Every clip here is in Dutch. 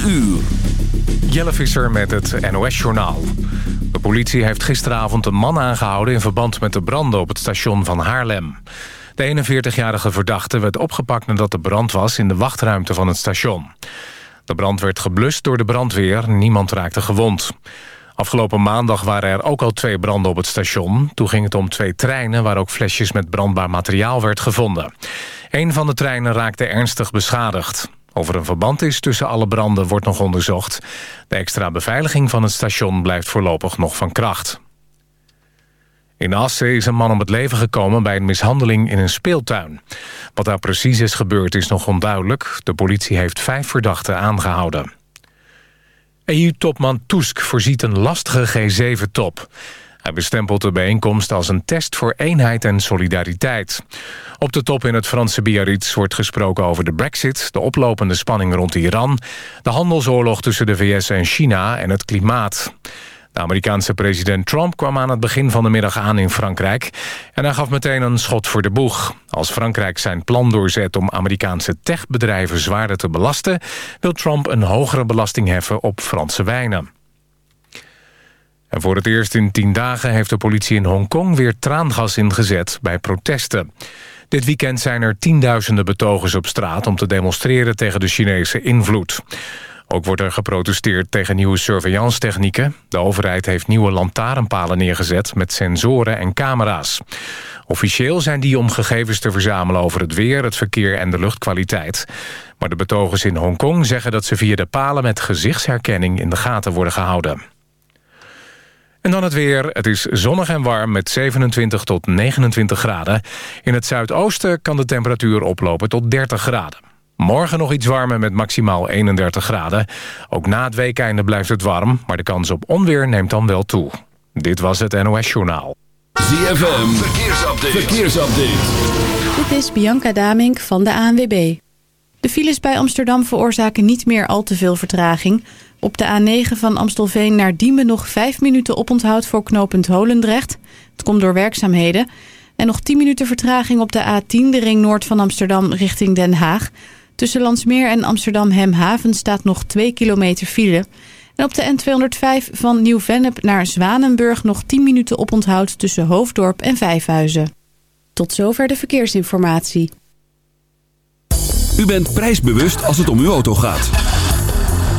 4 uur. Jelle Visser met het NOS-journaal. De politie heeft gisteravond een man aangehouden... in verband met de branden op het station van Haarlem. De 41-jarige verdachte werd opgepakt nadat er brand was... in de wachtruimte van het station. De brand werd geblust door de brandweer. Niemand raakte gewond. Afgelopen maandag waren er ook al twee branden op het station. Toen ging het om twee treinen... waar ook flesjes met brandbaar materiaal werd gevonden. Een van de treinen raakte ernstig beschadigd. Of er een verband is tussen alle branden wordt nog onderzocht. De extra beveiliging van het station blijft voorlopig nog van kracht. In Assen is een man om het leven gekomen bij een mishandeling in een speeltuin. Wat daar precies is gebeurd is nog onduidelijk. De politie heeft vijf verdachten aangehouden. EU-topman Tusk voorziet een lastige G7-top. Hij bestempelt de bijeenkomst als een test voor eenheid en solidariteit. Op de top in het Franse Biarritz wordt gesproken over de brexit... de oplopende spanning rond Iran... de handelsoorlog tussen de VS en China en het klimaat. De Amerikaanse president Trump kwam aan het begin van de middag aan in Frankrijk... en hij gaf meteen een schot voor de boeg. Als Frankrijk zijn plan doorzet om Amerikaanse techbedrijven zwaarder te belasten... wil Trump een hogere belasting heffen op Franse wijnen. En voor het eerst in tien dagen heeft de politie in Hongkong weer traangas ingezet bij protesten. Dit weekend zijn er tienduizenden betogers op straat om te demonstreren tegen de Chinese invloed. Ook wordt er geprotesteerd tegen nieuwe surveillance-technieken. De overheid heeft nieuwe lantaarnpalen neergezet met sensoren en camera's. Officieel zijn die om gegevens te verzamelen over het weer, het verkeer en de luchtkwaliteit. Maar de betogers in Hongkong zeggen dat ze via de palen met gezichtsherkenning in de gaten worden gehouden. En dan het weer. Het is zonnig en warm met 27 tot 29 graden. In het zuidoosten kan de temperatuur oplopen tot 30 graden. Morgen nog iets warmer met maximaal 31 graden. Ook na het weekeinde blijft het warm, maar de kans op onweer neemt dan wel toe. Dit was het NOS Journaal. ZFM, verkeersupdate. verkeersupdate. Dit is Bianca Damink van de ANWB. De files bij Amsterdam veroorzaken niet meer al te veel vertraging... Op de A9 van Amstelveen naar Diemen nog 5 minuten oponthoud voor knooppunt Holendrecht. Het komt door werkzaamheden. En nog 10 minuten vertraging op de A10, de ring noord van Amsterdam richting Den Haag. Tussen Landsmeer en Amsterdam-Hemhaven staat nog 2 kilometer file. En op de N205 van Nieuw-Vennep naar Zwanenburg nog 10 minuten oponthoud tussen Hoofddorp en Vijfhuizen. Tot zover de verkeersinformatie. U bent prijsbewust als het om uw auto gaat.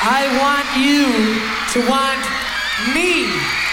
I want you to want me.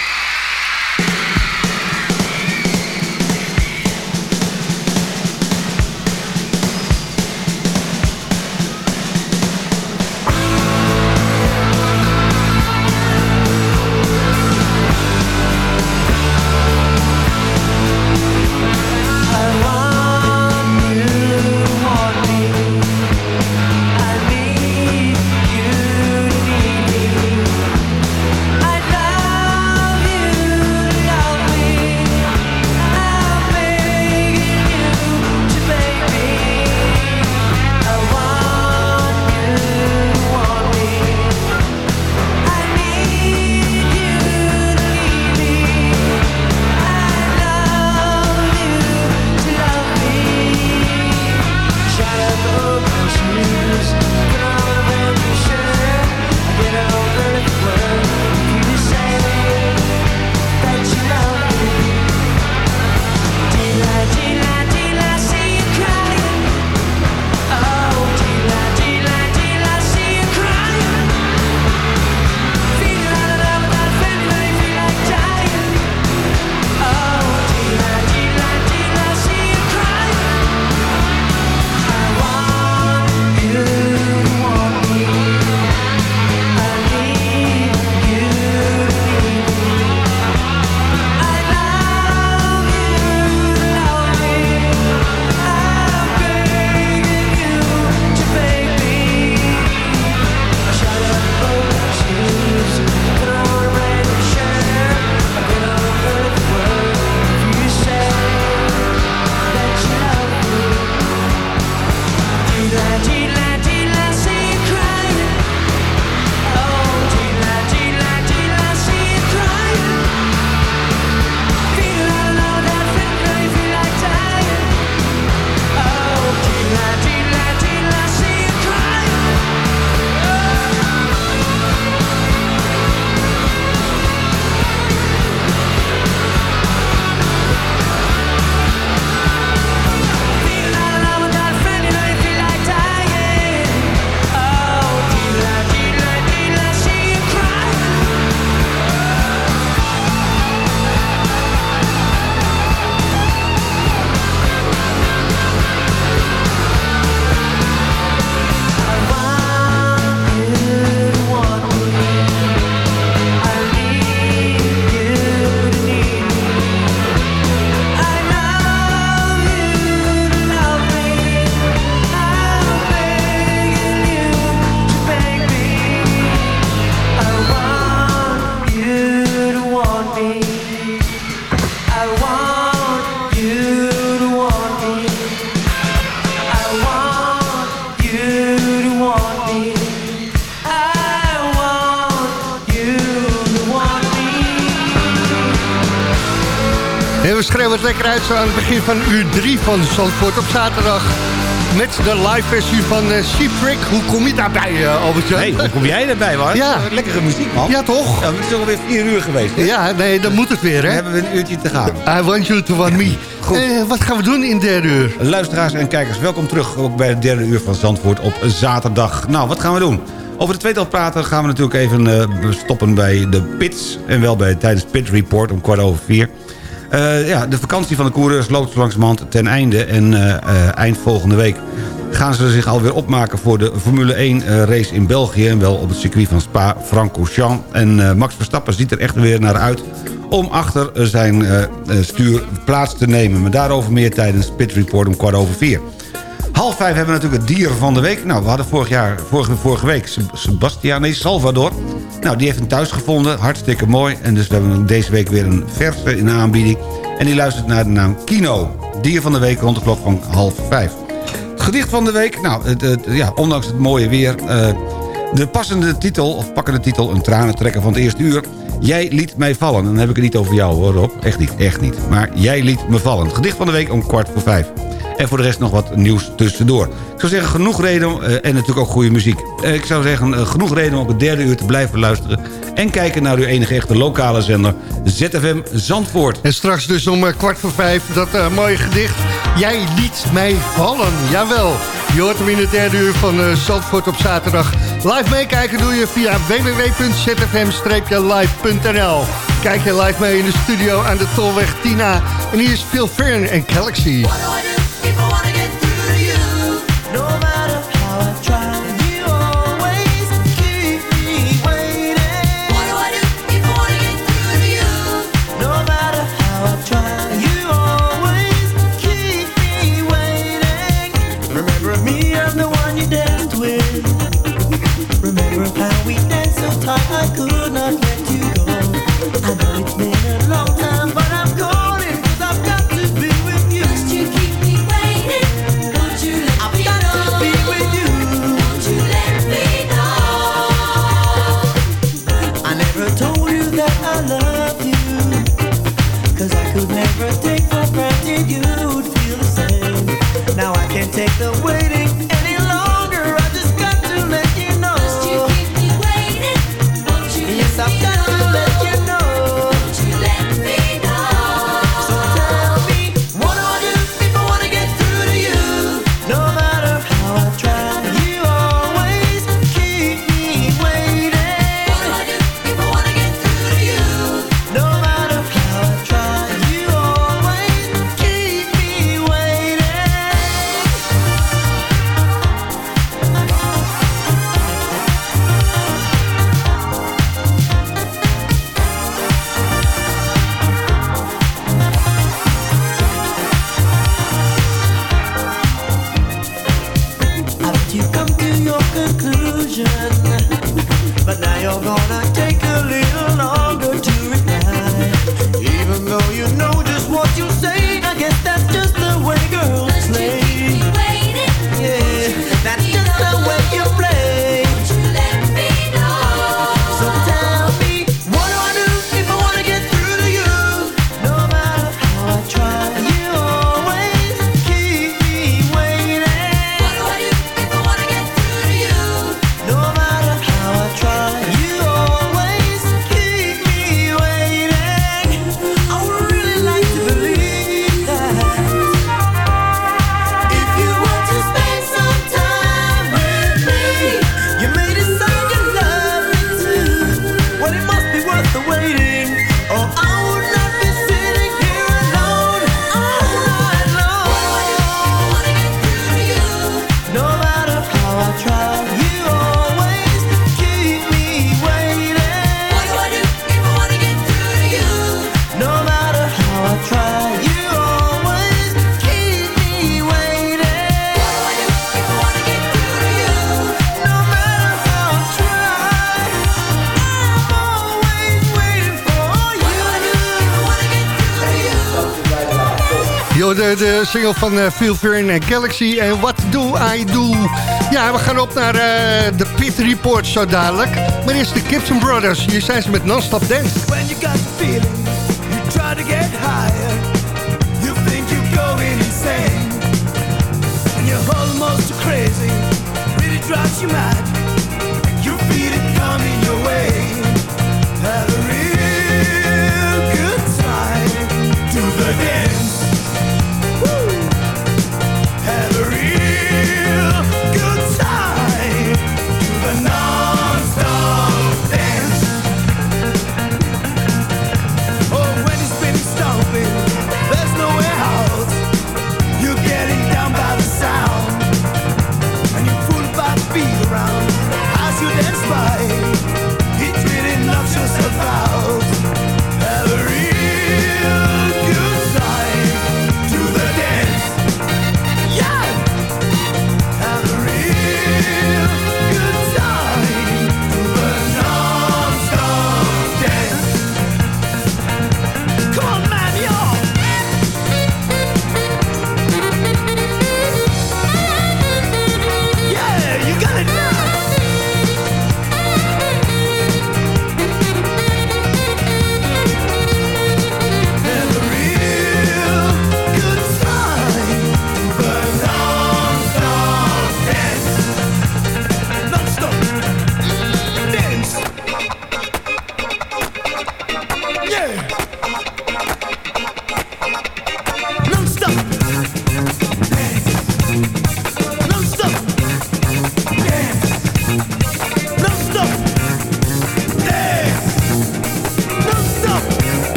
En we schreeuwen het lekker uit zo aan het begin van uur 3 van Zandvoort op zaterdag. Met de live versie van uh, Sheep Hoe kom je daarbij, uh, Albertje? Hey, hoe kom jij erbij, man? Ja. Lekkere muziek, man. Ja, toch? Ja, het is alweer vier uur geweest. Hè? Ja, nee, dan moet het weer, hè? Dan hebben we een uurtje te gaan. I want you to want me. Goed. Uh, wat gaan we doen in derde uur? Luisteraars en kijkers, welkom terug ook bij het derde uur van Zandvoort op zaterdag. Nou, wat gaan we doen? Over de tweetal praten gaan we natuurlijk even uh, stoppen bij de pits. En wel bij, tijdens Pit Report om kwart over vier. Uh, ja, de vakantie van de coureurs loopt langzamerhand ten einde. En uh, eind volgende week gaan ze zich alweer opmaken voor de Formule 1 race in België. En wel op het circuit van Spa-Francorchamps. En Max Verstappen ziet er echt weer naar uit om achter zijn stuur plaats te nemen. Maar daarover meer tijdens Pit Report om kwart over vier. Half vijf hebben we natuurlijk het dier van de week. Nou, we hadden vorig jaar, vorige, vorige week Sebastian, Salvador. Nou, die heeft een thuis gevonden. Hartstikke mooi. En dus we hebben deze week weer een verse in aanbieding. En die luistert naar de naam Kino. Dier van de week rond de klok van half vijf. Het gedicht van de week. Nou, het, ja, ondanks het mooie weer... Uh, de passende titel, of pakkende titel... een tranentrekker van het eerste uur... Jij liet mij vallen. Dan heb ik het niet over jou hoor Rob. Echt niet, echt niet. Maar jij liet me vallen. Het gedicht van de week om kwart voor vijf. En voor de rest nog wat nieuws tussendoor. Ik zou zeggen, genoeg reden uh, en natuurlijk ook goede muziek. Uh, ik zou zeggen, uh, genoeg reden om op het derde uur te blijven luisteren... en kijken naar uw enige echte lokale zender, ZFM Zandvoort. En straks dus om kwart voor vijf dat mooie gedicht... Jij liet mij vallen, jawel. Je hoort hem in het derde uur van Zandvoort op zaterdag. Live meekijken doe je via www.zfm-live.nl Kijk je live mee in de studio aan de Tolweg Tina. En hier is Phil Fern en Galaxy. single van uh, Phil Fern en Galaxy en What Do I Do. Ja, we gaan op naar uh, de Pit Report zo dadelijk. Maar eerst de Gibson Brothers. Hier zijn ze met Non-Stop Dance. When you got the feeling, you try to get higher. You think you're going insane. And you're almost crazy. Really drives you mad. You feel it coming your way. Have a real good time. To the dance.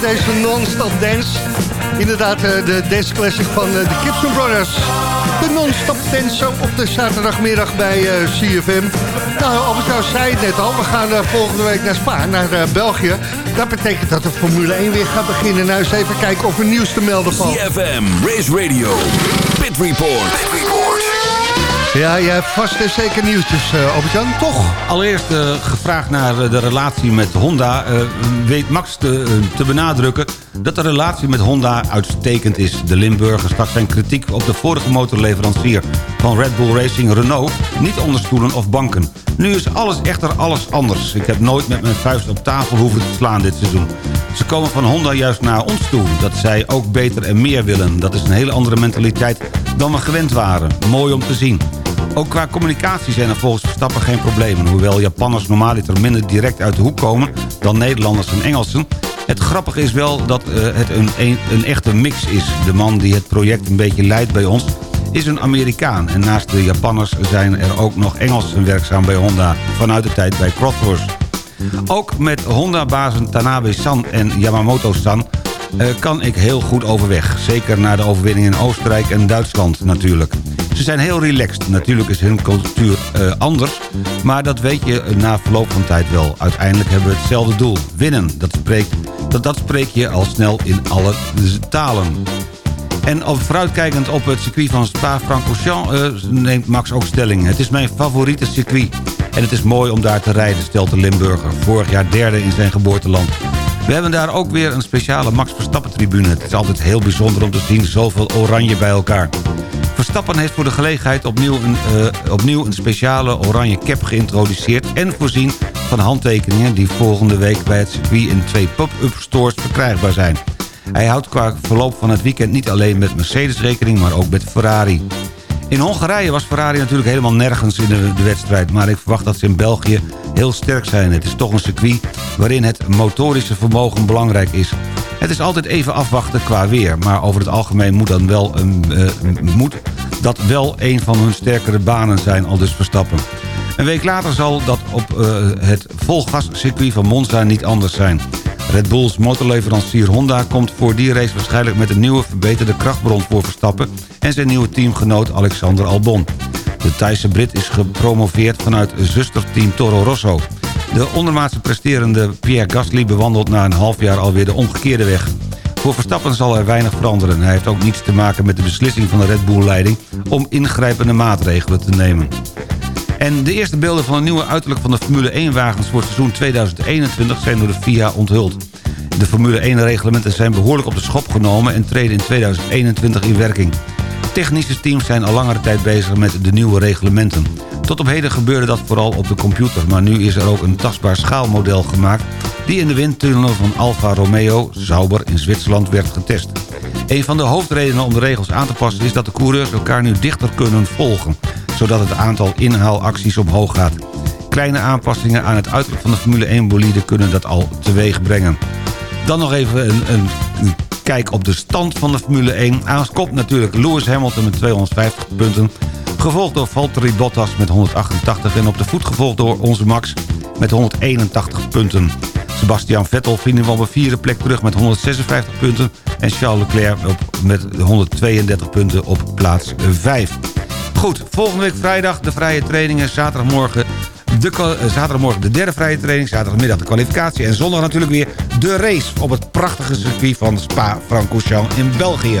Deze non-stop dance. Inderdaad, eh, de dance classic van eh, de Gibson Brothers. De non-stop dance zo op de zaterdagmiddag bij eh, CFM. Nou, Albert Jan zei het net al, we gaan volgende week naar Spa, naar België. Dat betekent dat de Formule 1 weer gaat beginnen. Nou, eens even kijken of er nieuws te melden valt. CFM, Race Radio, Pit Report. Ja, jij hebt vast en zeker nieuwtjes, Albert-Jan, toch? Allereerst eh, gevraagd naar eh, de relatie met Honda... weet Max te, benadrukken dat de relatie met Honda uitstekend is. De Limburger stak zijn kritiek op de vorige motorleverancier... van Red Bull Racing Renault niet onder stoelen of banken. Nu is alles echter alles anders. Ik heb nooit met mijn vuist op tafel hoeven te slaan dit seizoen. Ze komen van Honda juist naar ons toe. Dat zij ook beter en meer willen. Dat is een hele andere mentaliteit dan we gewend waren. Mooi om te zien. Ook qua communicatie zijn er volgens Verstappen geen problemen. Hoewel Japanners normaliter minder direct uit de hoek komen... dan Nederlanders en Engelsen... Het grappige is wel dat eh, het een, een, echte mix is. De man die het project een beetje leidt bij ons is een Amerikaan. En naast de Japanners zijn er ook nog Engelsen werkzaam bij Honda... vanuit de tijd bij Crossworth. Ook met Honda-bazen Tanabe-san en Yamamoto-san... eh, kan ik heel goed overweg. Zeker na de overwinning in Oostenrijk en Duitsland natuurlijk. Ze zijn heel relaxed. Natuurlijk is hun cultuur eh, anders. Maar dat weet je na verloop van tijd wel. Uiteindelijk hebben we hetzelfde doel. Winnen. Dat spreekt, dat, dat spreek je al snel in alle talen. En vooruitkijkend op het circuit van Spa-Francorchamps eh, neemt Max ook stelling. Het is mijn favoriete circuit. En het is mooi om daar te rijden, stelt de Limburger. Vorig jaar derde in zijn geboorteland. We hebben daar ook weer een speciale Max Verstappen-tribune. Het is altijd heel bijzonder om te zien zoveel oranje bij elkaar. Verstappen heeft voor de gelegenheid opnieuw een, eh, opnieuw een speciale oranje cap geïntroduceerd... en voorzien van handtekeningen die volgende week bij het circuit in twee pop-up stores verkrijgbaar zijn. Hij houdt qua verloop van het weekend niet alleen met Mercedes rekening, maar ook met Ferrari. In Hongarije was Ferrari natuurlijk helemaal nergens in de, de wedstrijd... maar ik verwacht dat ze in België heel sterk zijn. Het is toch een circuit waarin het motorische vermogen belangrijk is. Het is altijd even afwachten qua weer... maar over het algemeen moet, dan wel een, eh, moet dat wel een van hun sterkere banen zijn, al dus Verstappen. Een week later zal dat op eh, het volgascircuit van Monza niet anders zijn. Red Bulls motorleverancier Honda komt voor die race waarschijnlijk met een nieuwe verbeterde krachtbron voor Verstappen en zijn nieuwe teamgenoot Alexander Albon. De Thaise Brit is gepromoveerd vanuit zusterteam Toro Rosso. De ondermaatse presterende Pierre Gasly bewandelt na een half jaar alweer de omgekeerde weg. Voor Verstappen zal er weinig veranderen. Hij heeft ook niets te maken met de beslissing van de Red Bull-leiding... om ingrijpende maatregelen te nemen. En de eerste beelden van een nieuwe uiterlijk van de Formule 1-wagens... voor het seizoen 2021 zijn door de FIA onthuld. De Formule 1-reglementen zijn behoorlijk op de schop genomen... en treden in 2021 in werking. Technische teams zijn al langere tijd bezig met de nieuwe reglementen. Tot op heden gebeurde dat vooral op de computer... maar nu is er ook een tastbaar schaalmodel gemaakt... die in de windtunnelen van Alfa Romeo, Sauber in Zwitserland, werd getest. Een van de hoofdredenen om de regels aan te passen... is dat de coureurs elkaar nu dichter kunnen volgen... zodat het aantal inhaalacties omhoog gaat. Kleine aanpassingen aan het uiterlijk van de Formule 1-bolide... kunnen dat al teweeg brengen. Dan nog even een, een, kijk op de stand van de Formule 1. Aan kop natuurlijk Lewis Hamilton met 250 punten. Gevolgd door Valtteri Bottas met 188. En op de voet gevolgd door onze Max met 181 punten. Sebastian Vettel vinden we op een vierde plek terug met 156 punten. En Charles Leclerc met 132 punten op plaats 5. Goed, volgende week vrijdag de vrije trainingen. Zaterdagmorgen de, eh, zaterdagmorgen de derde vrije training. Zaterdagmiddag de kwalificatie. En zondag natuurlijk weer de race op het prachtige circuit van Spa-Francorchamps in België.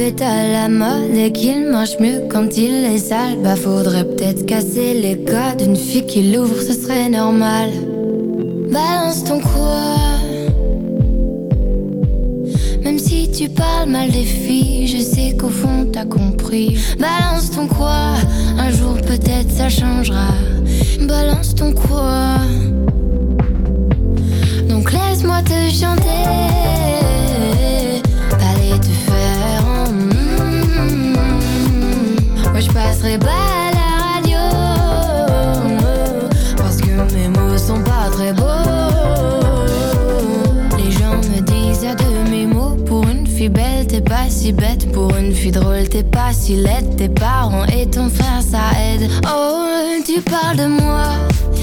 Est à la mode et qu'il mange mieux quand il est sale. Bah faudrait peut-être casser les codes. Une fille qui l'ouvre, ce serait normal. Balance ton quoi. Même si tu parles mal des filles, je sais qu'au fond t'as compris. Balance ton quoi, un jour peut-être ça changera. Balance ton quoi. Donc laisse-moi te chanter. Pas à la radio. Parce que mes mots sont pas très beaux. Les gens me disent à demi-mot Pour une fille belle t'es pas si bête. Pour une fille drôle t'es pas si laide. Tes parents et ton frère ça aide. Oh tu parles de moi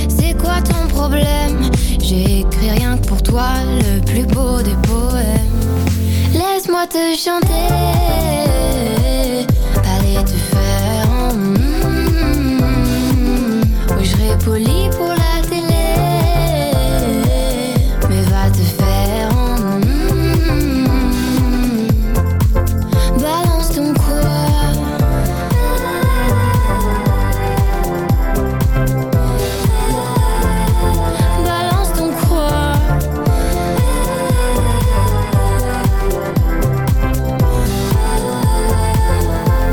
C'est quoi ton problème? J'ai écrit rien que pour toi Le plus beau des poèmes. Laisse-moi te chanter poli pour la télé. Mais va te faire en. Balance ton quoi. Balance ton quoi.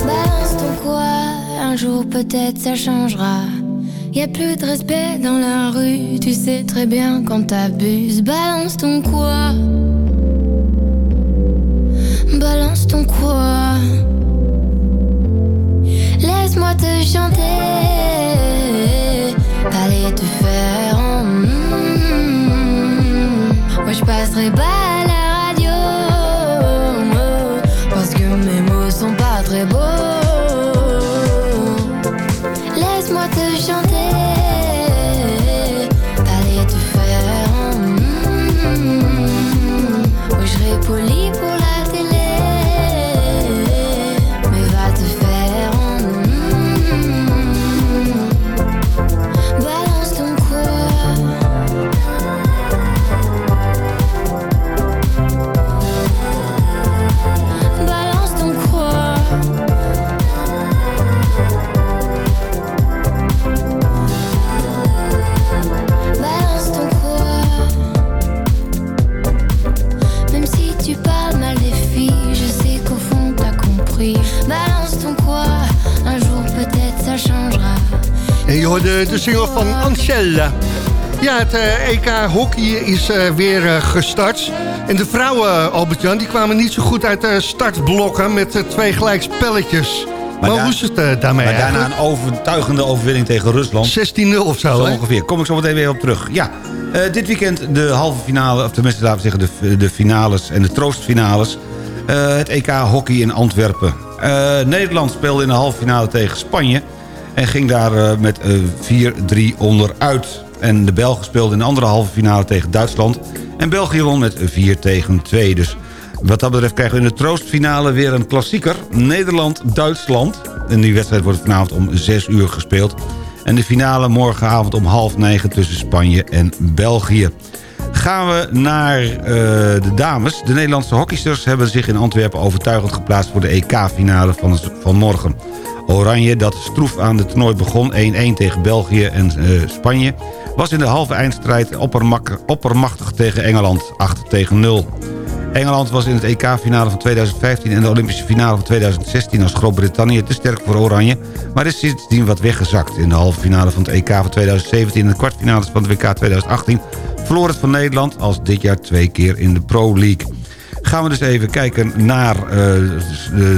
Balance ton quoi. Un jour peut-être ça changera Y a plus de respect dans la rue, tu sais très bien quand t'abuses. Balance ton quoi? Balance ton quoi? Laisse-moi te chanter, aller te faire. mm, Moi je passerai pas à la radio parce que mes mots sont pas très beaux. Laisse-moi te chanter, hoorde de single van Ansel. Ja, het eh, EK hockey is eh, weer eh, gestart. En de vrouwen, Albert-Jan, die kwamen niet zo goed uit de startblokken met twee gelijk spelletjes. Maar, daar- hoe is het daarmee Maar daarna een overtuigende overwinning tegen Rusland. 16-0 of zo, Zo ongeveer. Kom ik zo meteen weer op terug. Ja, dit weekend de halve finale, of tenminste laten we zeggen de, de finales en de troostfinales. Het EK hockey in Antwerpen. Nederland speelde in de halve finale tegen Spanje. En ging daar eh, met eh, 4-3 onderuit. En de Belgen speelden in de andere halve finale tegen Duitsland. En België won met 4 tegen 2. Dus wat dat betreft krijgen we in de troostfinale weer een klassieker. Nederland-Duitsland. En die wedstrijd wordt vanavond om 6 uur gespeeld. En de finale morgenavond om half negen tussen Spanje en België. Gaan we naar eh, de dames. De Nederlandse hockeysters hebben zich in Antwerpen overtuigend geplaatst... voor de EK-finale van, van morgen. Oranje, dat stroef aan het toernooi begon... 1-1 tegen België en eh, Spanje... was in de halve eindstrijd oppermachtig tegen Engeland. 8 tegen 0. Engeland was in het EK-finale van 2015 en de Olympische finale van 2016 als Groot-Brittannië te sterk voor Oranje, maar is sindsdien wat weggezakt. In de halve finale van het EK van 2017 en de kwartfinales van het WK 2018 verloor het van Nederland als dit jaar twee keer in de Pro League. Gaan we dus even kijken naar eh,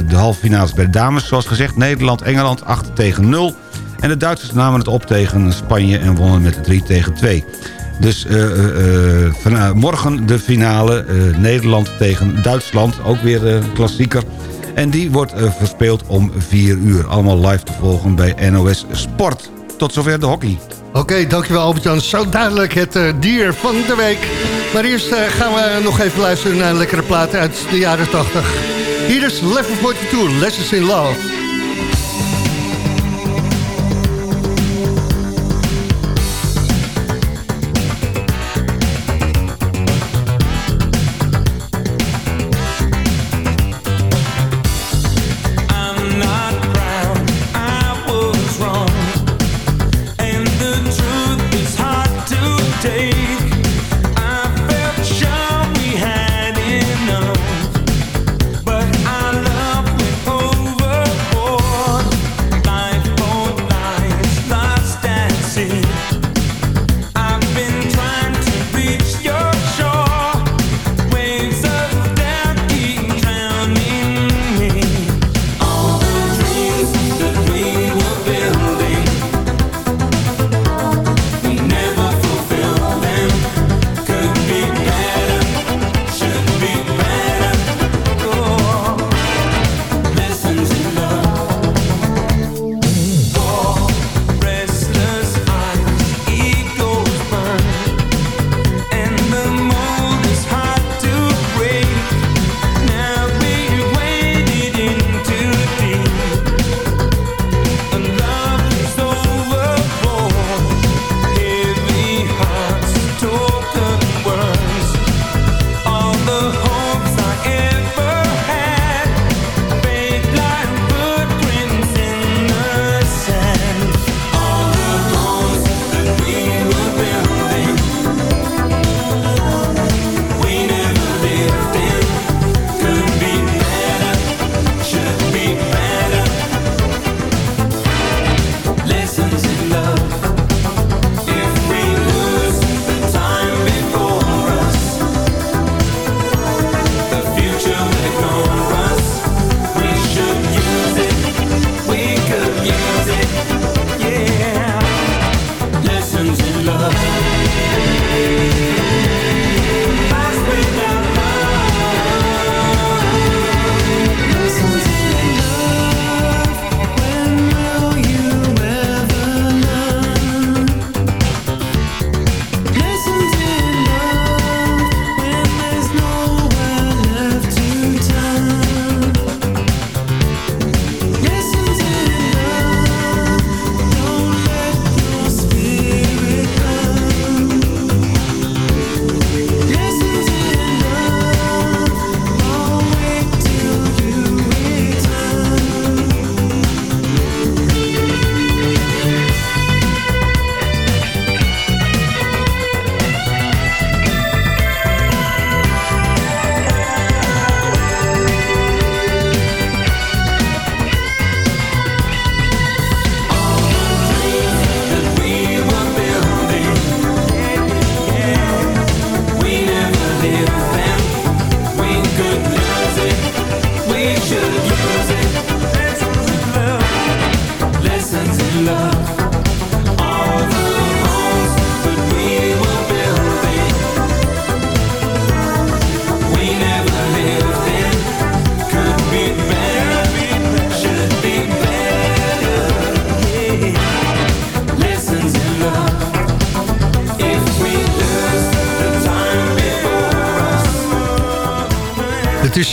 de, halve finales bij de dames. Zoals gezegd, Nederland-Engeland 8 tegen 0. En de Duitsers namen het op tegen Spanje en wonnen met 3 tegen 2. Dus eh, morgen de finale Nederland tegen Duitsland. Ook weer een klassieker. En die wordt verspeeld om 4 uur. Allemaal live te volgen bij NOS Sport. Tot zover de hockey. Oké, dankjewel Albert-Jan. Zo duidelijk het dier van de week. Maar eerst eh, gaan we nog even luisteren naar een lekkere plaat uit de jaren 80. Hier is Level 42, Lessons in Love.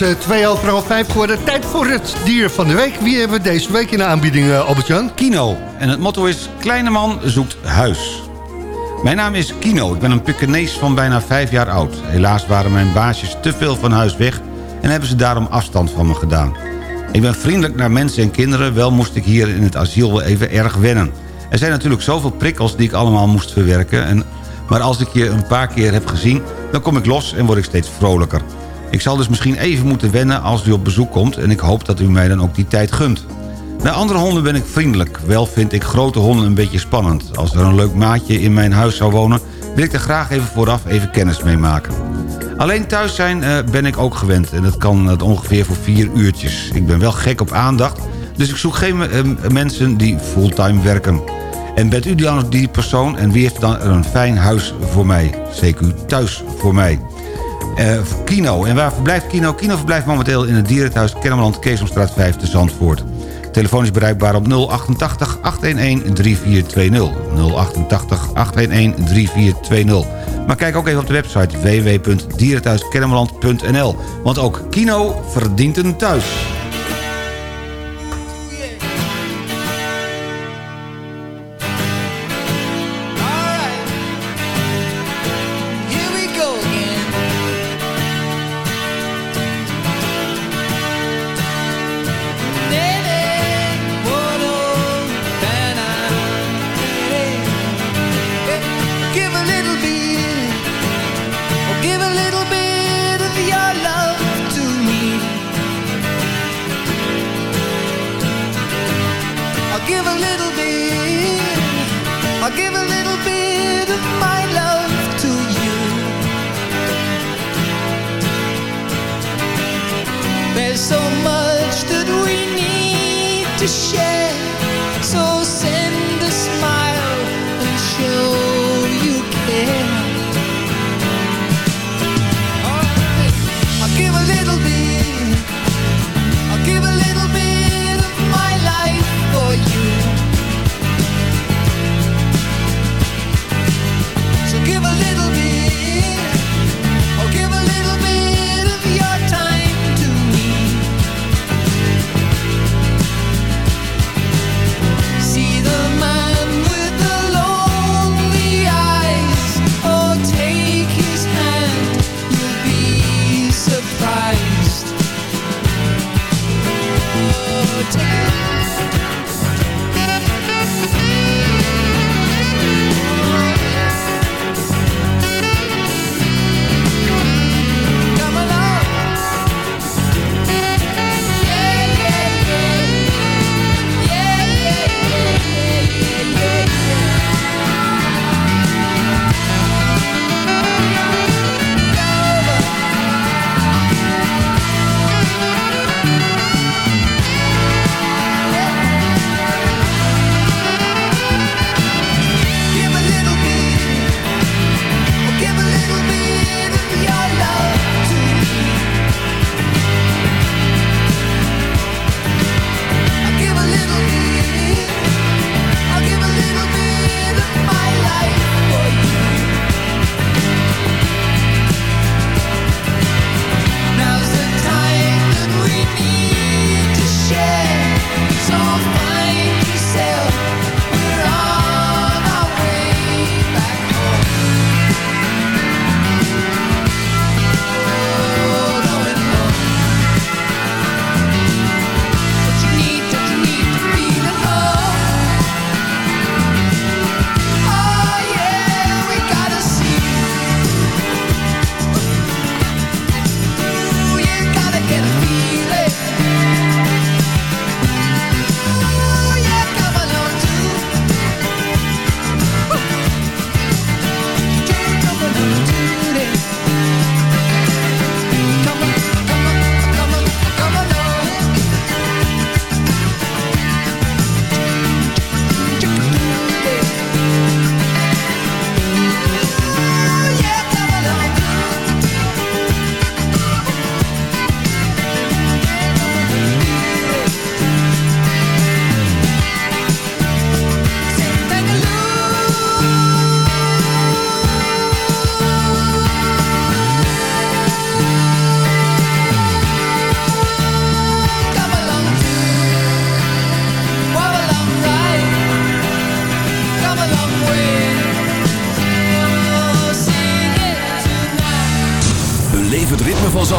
Is eh, twee over half vijf geworden. Tijd voor het dier van de week. Wie hebben we deze week in de aanbieding, eh, Albert-Jan? Kino. En het motto is Kleine man zoekt huis. Mijn naam is Kino. Ik ben een Pekkenees van bijna vijf jaar oud. Helaas waren mijn baasjes te veel van huis weg... en hebben ze daarom afstand van me gedaan. Ik ben vriendelijk naar mensen en kinderen... wel moest ik hier in het asiel wel even erg wennen. Er zijn natuurlijk zoveel prikkels die ik allemaal moest verwerken... En, maar als ik je een paar keer heb gezien... dan kom ik los en word ik steeds vrolijker. Ik zal dus misschien even moeten wennen als u op bezoek komt... en ik hoop dat u mij dan ook die tijd gunt. Naar andere honden ben ik vriendelijk. Wel vind ik grote honden een beetje spannend. Als er een leuk maatje in mijn huis zou wonen... wil ik er graag even vooraf even kennis mee maken. Alleen thuis zijn eh, ben ik ook gewend. En dat kan eh, ongeveer voor vier uurtjes. Ik ben wel gek op aandacht. Dus ik zoek geen eh, mensen die fulltime werken. En bent u dan die persoon? En wie heeft dan een fijn huis voor mij? CQ thuis voor mij. Eh, Kino. En waar verblijft Kino? Kino verblijft momenteel in het dierenthuis Kennemerland, Keesomstraat 5 te Zandvoort. Telefoon is bereikbaar op 088 811 3420. 088 811 3420. Maar kijk ook even op de website www.dierenthuiskennemerland.nl. Want ook Kino verdient een thuis.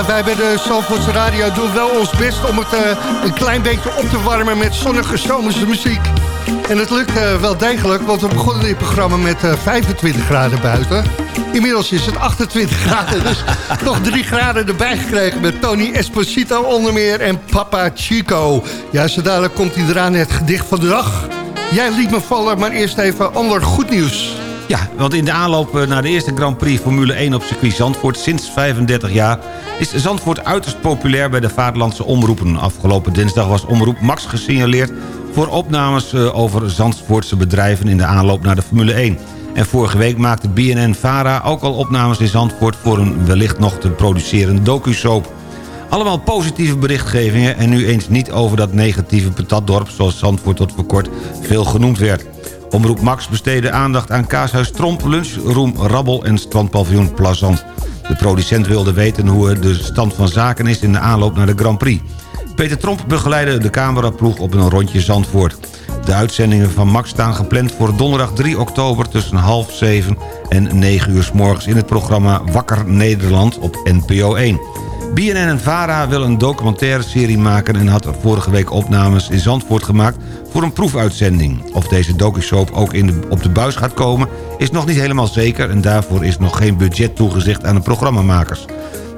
Ja, wij bij de Zandvoortse Radio doen wel ons best om het eh, een klein beetje op te warmen met zonnige zomerse muziek. En het lukt eh, wel degelijk, want we begonnen dit programma met eh, 25 graden buiten. Inmiddels is het 28 graden, dus nog 3 graden erbij gekregen met Tony Esposito onder meer en Papa Chico. Ja, zo dadelijk komt hij eraan het gedicht van de dag. Jij liet me vallen, maar eerst even ander goed nieuws. Ja, want in de aanloop eh, naar de eerste Grand Prix Formule 1 op circuit Zandvoort sinds 35 jaar... is Zandvoort uiterst populair bij de vaderlandse omroepen. Afgelopen dinsdag was omroep Max gesignaleerd... voor opnames eh, over Zandvoortse bedrijven in de aanloop naar de Formule 1. En vorige week maakte BNN-VARA ook al opnames in Zandvoort... voor een wellicht nog te produceren docu-soap. Allemaal positieve berichtgevingen en nu eens niet over dat negatieve patatdorp... zoals Zandvoort tot voor kort veel genoemd werd. Omroep Max besteedde aandacht aan Kaashuis Tromp, Lunchroom Rabbel en strandpaviljoen Plazant. De producent wilde weten hoe de stand van zaken is in de aanloop naar de Grand Prix. Peter Tromp begeleidde de cameraploeg op een rondje Zandvoort. De uitzendingen van Max staan gepland voor donderdag 3 oktober... tussen half 7 en 9 uur s morgens in het programma Wakker Nederland op NPO 1. BNN en VARA willen een documentaire serie maken... en had vorige week opnames in Zandvoort gemaakt voor een proefuitzending. Of deze docusoap ook in op de buis gaat komen is nog niet helemaal zeker... en daarvoor is nog geen budget toegezegd aan de programmamakers.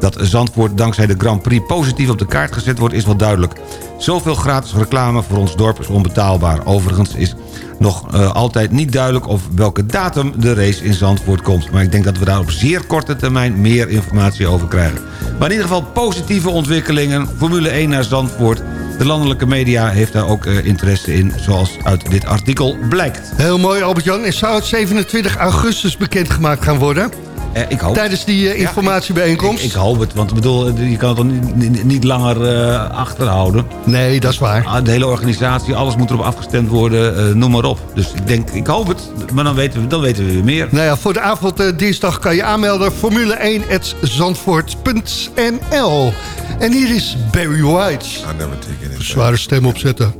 Dat Zandvoort dankzij de Grand Prix positief op de kaart gezet wordt is wel duidelijk. Zoveel gratis reclame voor ons dorp is onbetaalbaar. Overigens is nog eh, altijd niet duidelijk of welke datum de race in Zandvoort komt. Maar ik denk dat we daar op zeer korte termijn meer informatie over krijgen. Maar in ieder geval positieve ontwikkelingen. Formule 1 naar Zandvoort. De landelijke media heeft daar ook eh, interesse in, zoals uit dit artikel blijkt. Heel mooi, Albert-Jan. En zou het 27 augustus bekendgemaakt gaan worden? Eh, ik hoop Tijdens die eh, informatiebijeenkomst? Ik, ik hoop het, want ik bedoel, eh, je kan het toch niet, niet, langer eh, achterhouden. Nee, dat is waar. Ah, De hele organisatie, alles moet erop afgestemd worden, eh, noem maar op. Dus ik denk, ik hoop het, maar dan weten we, dan weten we weer meer. Nou ja, voor de avond dinsdag kan je aanmelden. Formule 1 zandvoort.nl En hier is Barry White. I never take anything. Zware stem opzetten.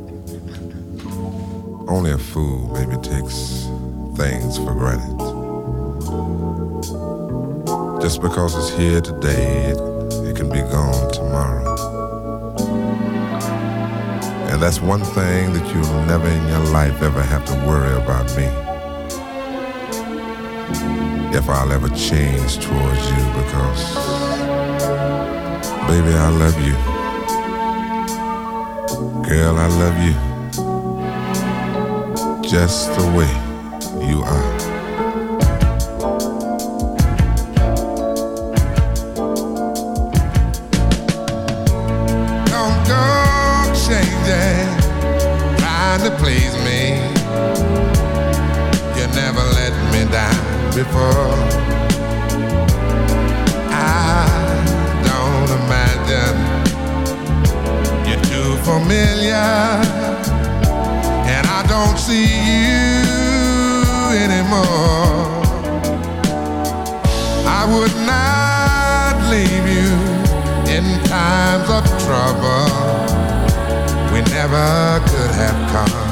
Only a fool maybe takes things for granted. Just because it's here today, it, it can be gone tomorrow. And that's one thing that you'll never in your life ever have to worry about me. If I'll ever change towards you because, baby, I love you. Girl, I love you just the way you are. Please me. You never let me down before. I don't imagine you're too familiar and I don't see you anymore. I would not leave you in times of trouble. We never could have come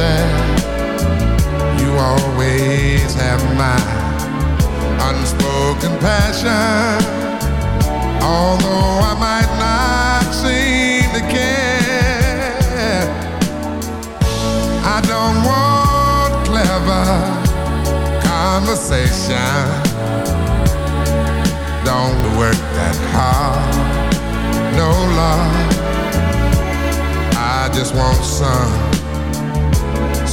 You always have my unspoken passion. Although I might not seem to care, I don't want clever conversation. Don't work that hard, no love. I just want some,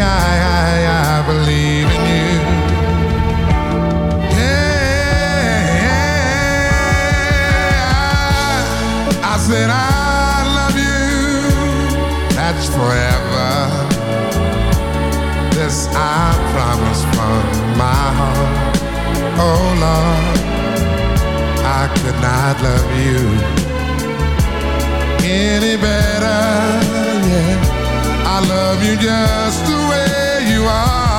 I, I, I believe in you? Yeah, I I said I love you. That's forever. This I promise from my heart. Oh Lord, I could not love you any better. Yeah, I love you just the way you are.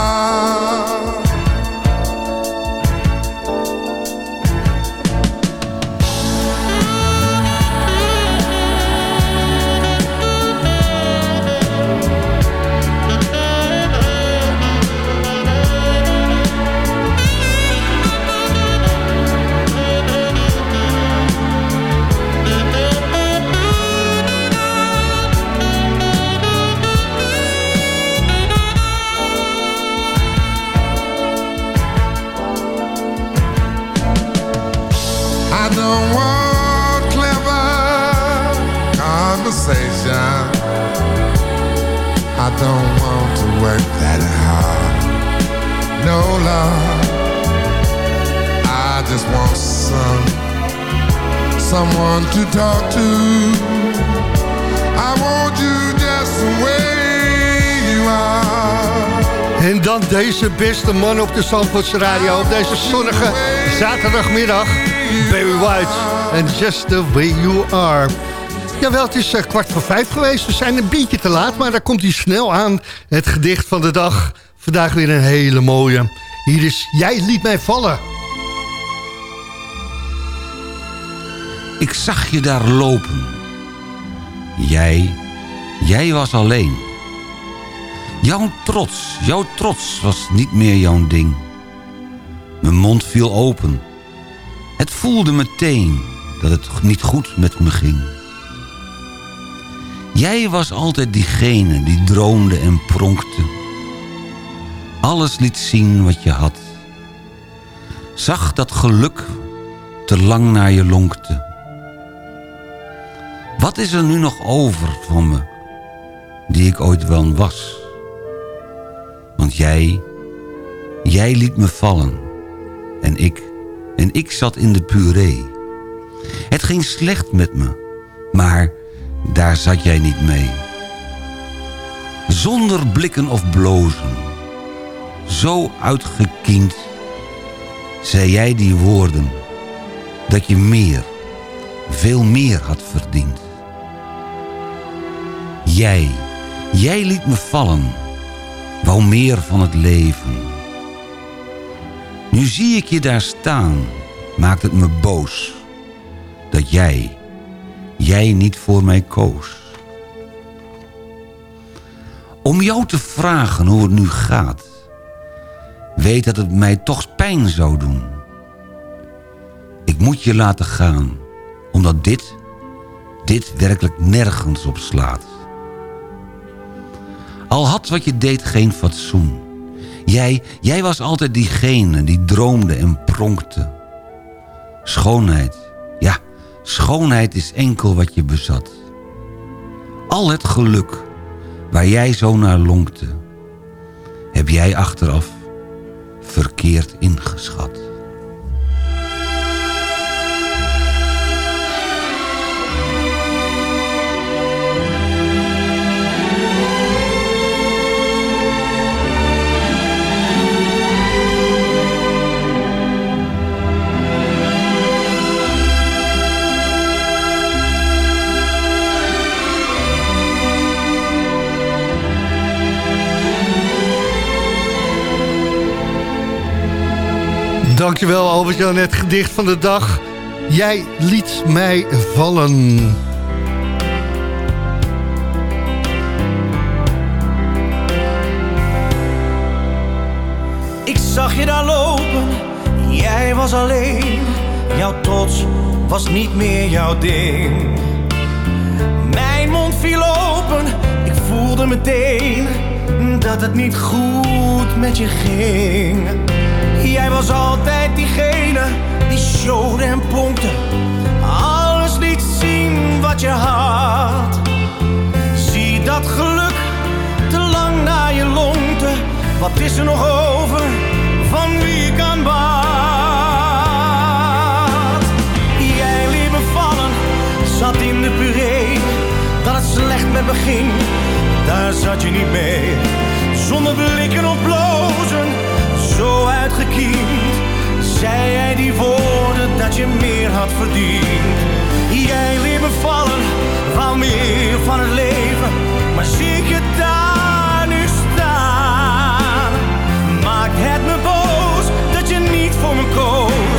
Want clever conversation. I don't want to work that hard. No love. I just want some someone to talk to. I want you just the way you are. En dan deze beste man op de Zandvoortse Radio op deze zonnige zaterdagmiddag. Barry White en Just the Way You Are. Jawel, het is eh, kwart voor vijf geweest. We zijn een beetje te laat, maar daar komt hij snel aan. Het gedicht van de dag. Vandaag weer een hele mooie. Hier is Jij liet mij vallen. Ik zag je daar lopen. Jij, jij was alleen. Jouw trots, jouw trots was niet meer jouw ding. Mijn mond viel open. Het voelde meteen dat het niet goed met me ging. Jij was altijd diegene die droomde en pronkte. Alles liet zien wat je had. Zag dat geluk te lang naar je lonkte. Wat is er nu nog over van me, die ik ooit wel was? Want jij, jij liet me vallen. En ik, en ik zat in de puree. Het ging slecht met me, maar daar zat jij niet mee. Zonder blikken of blozen, zo uitgekiend, zei jij die woorden, dat je meer, veel meer had verdiend. Jij, jij liet me vallen, wou meer van het leven. Nu zie ik je daar staan, maakt het me boos. Dat jij, jij niet voor mij koos. Om jou te vragen hoe het nu gaat. Weet dat het mij toch pijn zou doen. Ik moet je laten gaan, omdat dit, dit werkelijk nergens op slaat. Al had wat je deed geen fatsoen. Jij, jij was altijd diegene die droomde en pronkte. Schoonheid, ja, schoonheid is enkel wat je bezat. Al het geluk waar jij zo naar lonkte, heb jij achteraf verkeerd ingeschat. Dankjewel Albert-Jan, het gedicht van de dag. Jij liet mij vallen. Ik zag je daar lopen, jij was alleen. Jouw trots was niet meer jouw ding. Mijn mond viel open, ik voelde meteen dat het niet goed met je ging. Jij was altijd diegene die showde en pronkte. Alles liet zien wat je had. Zie dat geluk te lang naar je lonkte. Wat is er nog over van wie ik aan bad? Jij liet me vallen, zat in de puree. Dat het slecht met me daar zat je niet mee. Zonder blikken of blozen, zo uitgekiend. Zei jij die woorden dat je meer had verdiend. Jij liet me vallen, meer van het leven. Maar zie ik je daar nu staan. Maakt het me boos dat je niet voor me koos.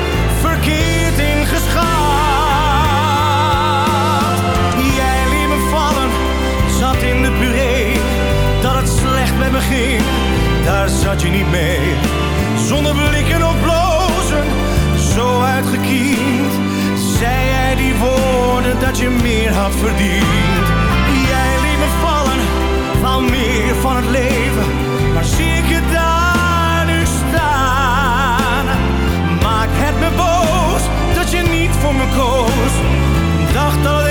verkeerd ingeschaald. Jij liet vallen, zat in de puree. Dat het slecht met me ging, daar zat je niet mee. Zonder blikken of blozen, zo uitgekiend. Zei jij die woorden dat je meer had verdiend. Jij liet vallen, van meer van het leven voor me koos. Dacht dat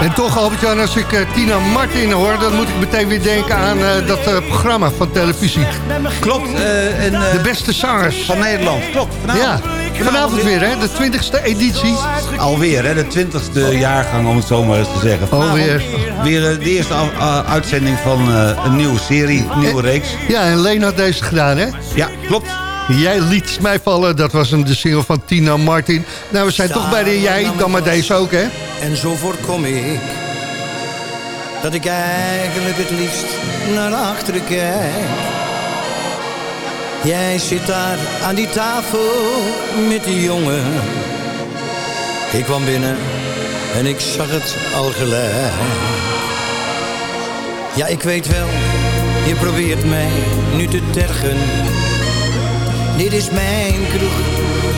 En toch, Albert-Jan, als ik eh, Tina Martin hoor... dan moet ik meteen weer denken aan eh, dat eh, programma van televisie. Klopt. en, de beste zangers. Van Nederland. Klopt. Vanavond. Ja, vanavond weer, hè? De 20ste editie. Alweer, hè? De twintigste jaargang, om het zo maar eens te zeggen. Vanavond Alweer. Weer de eerste uitzending van een nieuwe serie, een nieuwe reeks. Ja, en Leen had deze gedaan, hè? Ja, klopt. Jij liet mij vallen, dat was een de single van Tina Martin. Nou, we zijn toch bij de jij, dan maar deze ook, hè? En zo voorkom ik dat ik eigenlijk het liefst naar achteren kijk. Jij zit daar aan die tafel met die jongen. Ik kwam binnen en ik zag het al gelijk. Ja, ik weet wel, je probeert mij nu te tergen. Dit is mijn kroeg,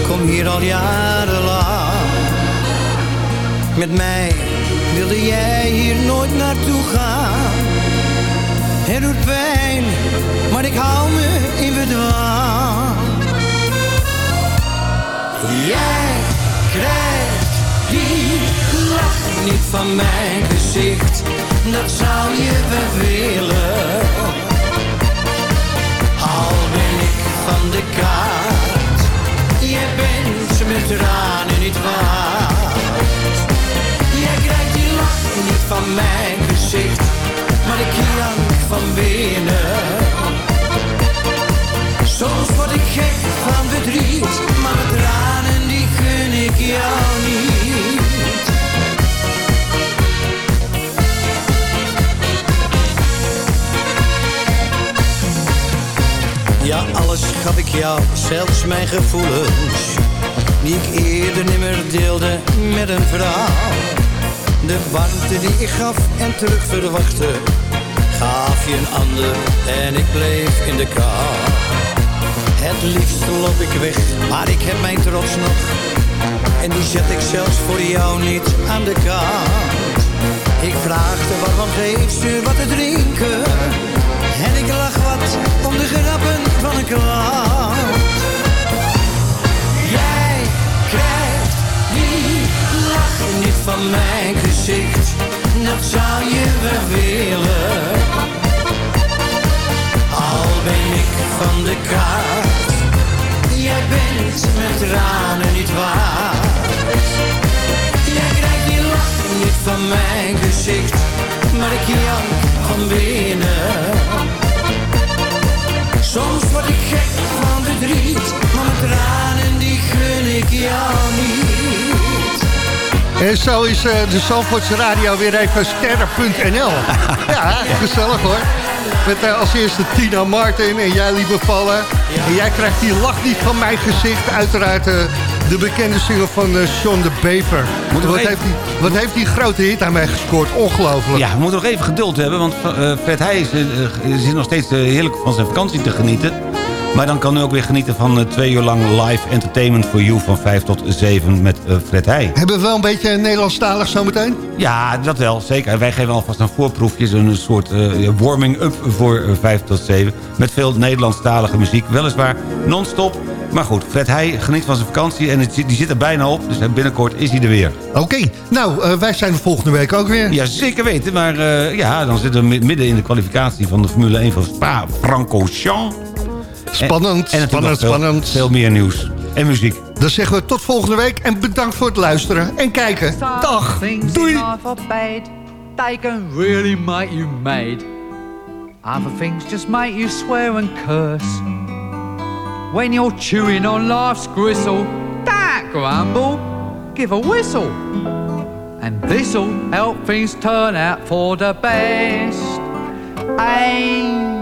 kom hier al jarenlang. Met mij wilde jij hier nooit naartoe gaan. Het doet pijn, maar ik hou me in bedwang. Jij krijgt die lach niet van mijn gezicht. Dat zou je wel willen. Al ben ik van de kaart. Je bent met tranen niet waard. Van mijn gezicht, maar ik jank van binnen. Soms word ik gek van verdriet, maar mijn tranen die gun ik jou niet. Ja, alles gaf ik jou, zelfs mijn gevoelens Die ik eerder nimmer deelde met een vrouw De warmte die ik gaf en terug verwachtte Gaf je een ander en ik bleef in de kou. Het liefst loop ik weg, maar ik heb mijn trots nog. En die zet ik zelfs voor jou niet aan de kant. Ik vraagde waarom geeft ze wat te drinken. En ik lach wat van mijn gezicht Maar ik jank van binnen Soms word ik gek van verdriet Maar mijn tranen die gun ik jou niet En zo is eh, de Zandvoortse radio weer even sterren.nl. Ja, gezellig hoor. Met eh, als eerste Tina Martin en jij liet me vallen. En jij krijgt die lach niet van mijn gezicht. Uiteraard eh, de bekende single van eh Sean de Bever. Moet Wat even- heeft, die, wat heeft die grote hit aan mij gescoord? Ongelooflijk. Ja, we moeten nog even geduld hebben, want eh, Fred Heij is, zit nog steeds heerlijk van zijn vakantie te genieten. Maar dan kan u ook weer genieten van eh, twee uur lang live entertainment for you van 5 tot 7 met eh, Fred Heij. Hebben we wel een beetje Nederlandstalig zometeen? Ja, dat wel, zeker. Wij geven alvast een voorproefje, een soort eh, warming-up voor eh, 5 tot 7. Met veel Nederlandstalige muziek, weliswaar non-stop. Maar goed, Fred Heij geniet van zijn vakantie en het, die zit er bijna op. Dus binnenkort is hij er weer. Oké, nou, wij zijn er volgende week ook weer. Ja, zeker weten. Maar ja, dan zitten we mi- midden in de kwalificatie van de Formule 1 van Spa-Francorchamps. Spannend, en, en spannend, veel, spannend. Veel meer nieuws en muziek. Dan zeggen we tot volgende week en bedankt voor het luisteren en kijken. Dag, doei. they can really make you mad. Other things just make you swear and curse. When you're chewing on life's gristle, don't grumble, give a whistle. And this'll help things turn out for the best. All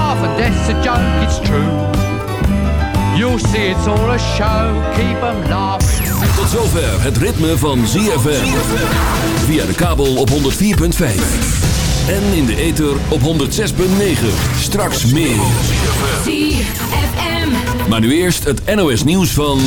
and death's a joke, it's true. You'll see it's all a show, keep 'em laughing. Tot zover het ritme van ZFM. Via de kabel op 104.5. En in de ether op 106.9. Straks meer. Maar nu eerst het NOS nieuws van...